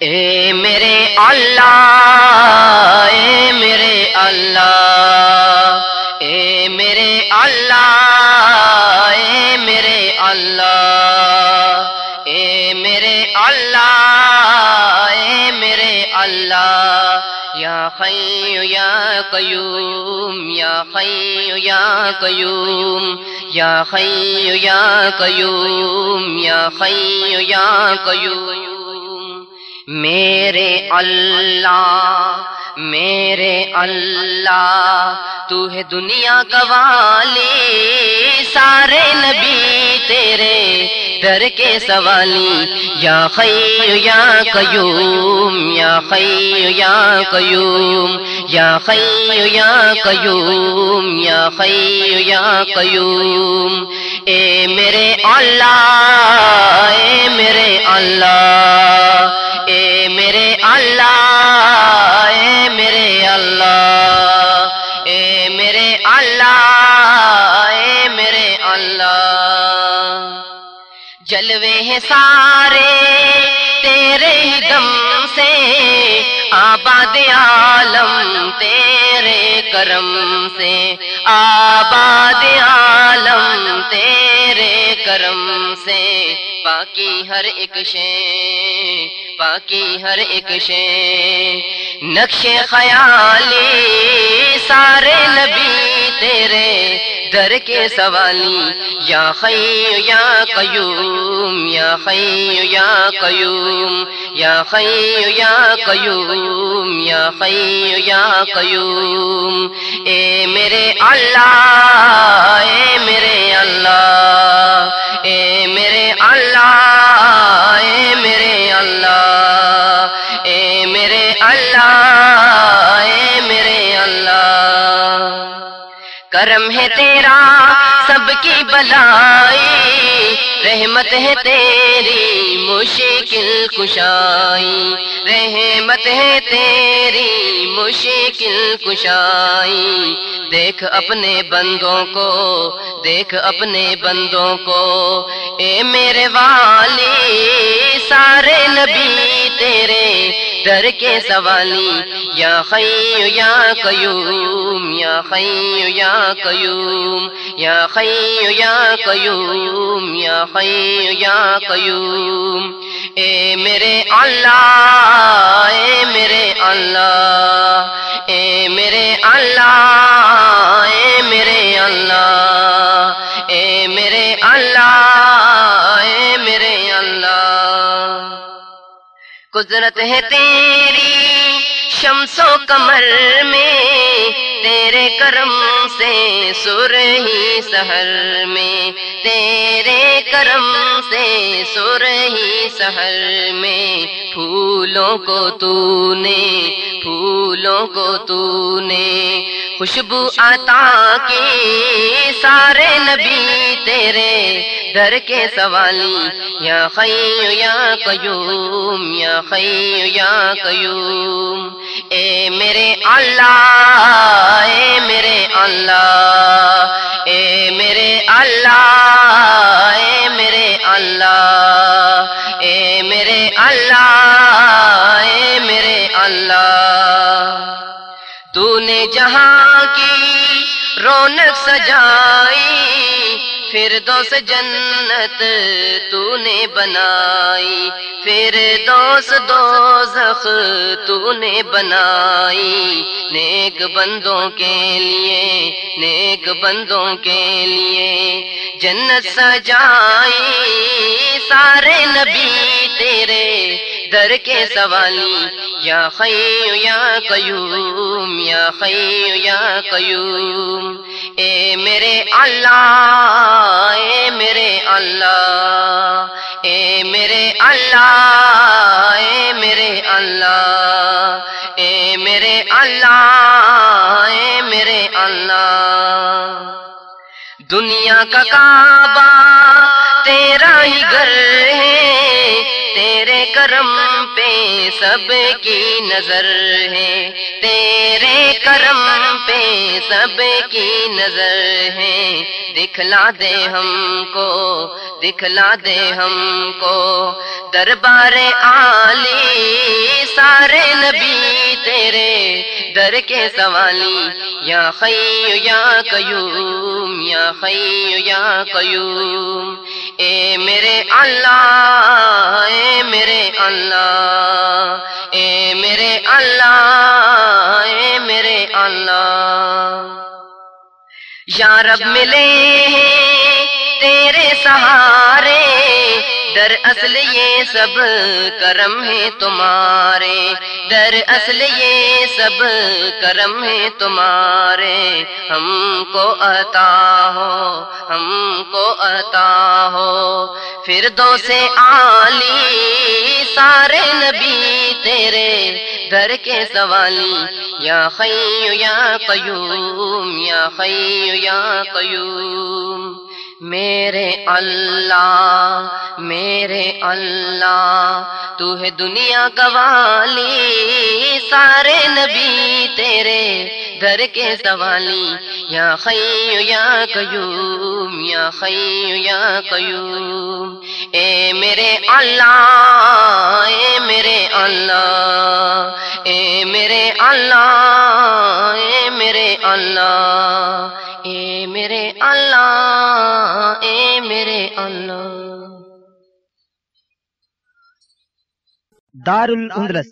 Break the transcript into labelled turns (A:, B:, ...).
A: اے میرے اللہ، اے میرے اللہ، اے میرے اللہ، اے میرے اللہ، اے میرے اللہ، اے میرے اللہ، یا خی یا قیوم، یا خی یا قیوم، یا خی یا قیوم، یا خی یا قیوم۔ میرے اللہ میرے اللہ، تو ہے دنیا کا والی، سارے نبی تیرے در کے سوالی، یا خی یا قیوم، یا خی یا قیوم، یا خی یا قیوم، یا خی یا قیوم اے میرے اللہ، اے میرے اللہ، اے میرے اللہ، اے میرے اللہ، اے میرے اللہ، اے میرے اللہ۔ جلوے ہیں سارے آباد عالم تیرے کرم سے۔ آباد عالم تیرے کرم سے۔ باقی ہر ایک شے باقی ہر ایک شے۔ نقش خیالی سارے نبی تیرے۔ در کے سوالی، یا خی یا قیوم، یا خی یا قیوم۔ یا خی یا قیوم، یا خی یا قیوم۔ اے میرے اللہ، اے میرے اللہ، اے میرے اللہ، اے میرے اللہ، اے میرے اللہ، اے میرے اللہ۔ کرم ہے تیرا سب کی بلائی، رحمت ہے تیری مشکل کشائی۔ رحمت ہے تیری مشکل کشائی۔ دیکھ اپنے بندوں کو، دیکھ اپنے بندوں کو۔ اے میرے والی، سارے نبی تیرے در کے سوالی، یا خی یا قیوم، یا خی یا قیوم، یا خی یا قیوم، یا خی یا قیوم۔ اے میرے اللہ، اے میرے اللہ، اے میرے اللہ قدرت ہے تیری شمس و کمر میں، تیرے کرم سے سر ہی سہر میں، تیرے کرم سے سر ہی سہر میں، پھولوں کو تو نے، پھولوں کو تو نے۔ خوشبو عطا کی سارے نبی تیرے در کے سوالی، یا خی یا قیوم، یا خی یا قیوم۔ اے میرے اللہ، اے میرے اللہ، اے میرے اللہ، اے میرے اللہ، اے میرے اللہ، اے میرے اللہ۔ تو نے جہاں کی رونق سجائی پھر دوس جنت تو نے بنائی پھر دوس دوزخ تو نے بنائی۔ نیک بندوں کے لیے، نیک بندوں کے لیے جنت سجائی۔ سارے نبی تیرے در کے سوالی، یا خی یا قیوم، یا خی یا قیوم۔ اے میرے اللہ، اے میرے اللہ، اے میرے اللہ، اے میرے اللہ، اے میرے اللہ، اے میرے اللہ۔ دنیا کا کعبہ تیرا ہی گھر کرم پہ سب کی نظر ہے۔ تیرے کرم پہ سب کی نظر ہے۔ دکھلا دے ہم کو دکھلا دے ہم کو۔ دربار عالی، سارے نبی تیرے۔ در کے سوالی، یا خی یا قیوم، یا خی یا قیوم۔ اے میرے اللہ، اے میرے اللہ، اے میرے اللہ، اے میرے اللہ۔ یا رب ملے تیرے سہارے در اصل یہ سب کرم ہے تمہارے۔ در اصل یہ سب کرم ہے تمہارے۔ ہم کو عطا ہو، ہم کو عطا ہو۔ پھر دو سے آلی سارے نبی تیرے۔ در کے سوالی، یا خی یا قیوم، یا خی یا قیوم۔ میرے اللہ میرے اللہ تو ہے دنیا گوالی سارے نبی تیرے۔ در کے سوالی، یا خی یا قیوم، یا خی یا قیوم۔ اے میرے اللہ، اے میرے اللہ، اے میرے اللہ، اے میرے اللہ، اے میرے اللہ، اے میرے اللہ۔
B: دار الاندلس